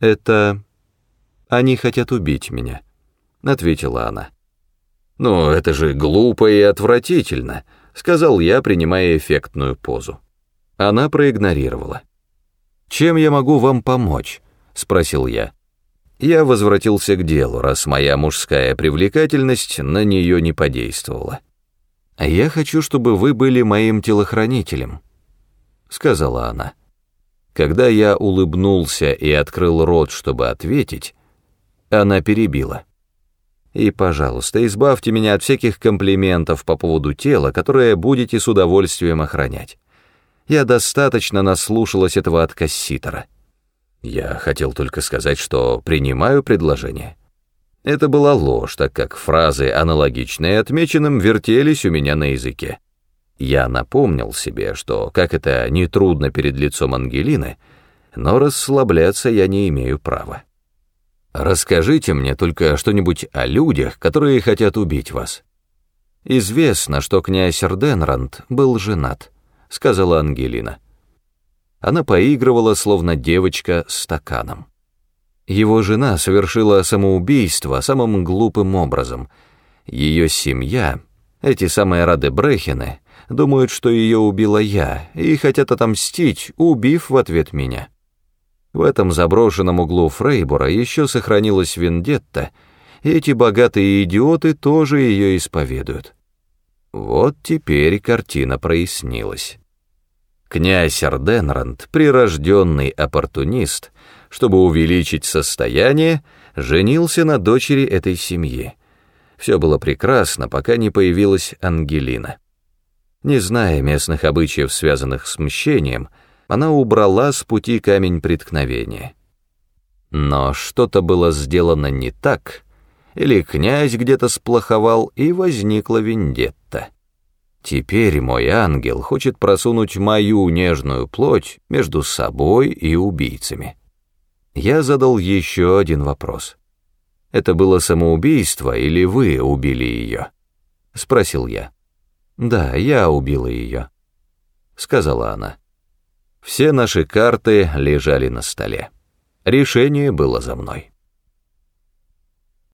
Это... Они хотят убить меня, ответила она. «Ну, это же глупо и отвратительно», — сказал я, принимая эффектную позу. Она проигнорировала. «Чем я могу вам помочь?» — спросил я. Я возвратился к делу, раз моя мужская привлекательность на нее не подействовала. «Я хочу, чтобы вы были моим телохранителем», — сказала она. Когда я улыбнулся и открыл рот, чтобы ответить, она перебила. «И, пожалуйста, избавьте меня от всяких комплиментов по поводу тела, которое будете с удовольствием охранять. Я достаточно наслушалась этого от касситора». Я хотел только сказать, что принимаю предложение. Это была ложь, так как фразы, аналогичные отмеченным, вертелись у меня на языке. Я напомнил себе, что, как это нетрудно перед лицом Ангелины, но расслабляться я не имею права. Расскажите мне только что-нибудь о людях, которые хотят убить вас. Известно, что князь Рденранд был женат, сказала Ангелина. Она поигрывала, словно девочка, стаканом. Его жена совершила самоубийство самым глупым образом. Ее семья, эти самые Рады Брехины, думают, что ее убила я, и хотят отомстить, убив в ответ меня. В этом заброшенном углу Фрейбора еще сохранилась вендетта, и эти богатые идиоты тоже ее исповедуют. Вот теперь картина прояснилась. Князь Арденранд, прирожденный оппортунист, чтобы увеличить состояние, женился на дочери этой семьи. Все было прекрасно, пока не появилась Ангелина. Не зная местных обычаев, связанных с мщением, она убрала с пути камень преткновения. Но что-то было сделано не так, или князь где-то сплоховал, и возникла вендетта. Теперь мой ангел хочет просунуть мою нежную плоть между собой и убийцами. Я задал еще один вопрос. «Это было самоубийство или вы убили ее?» — спросил я. «Да, я убила ее», — сказала она. Все наши карты лежали на столе. Решение было за мной.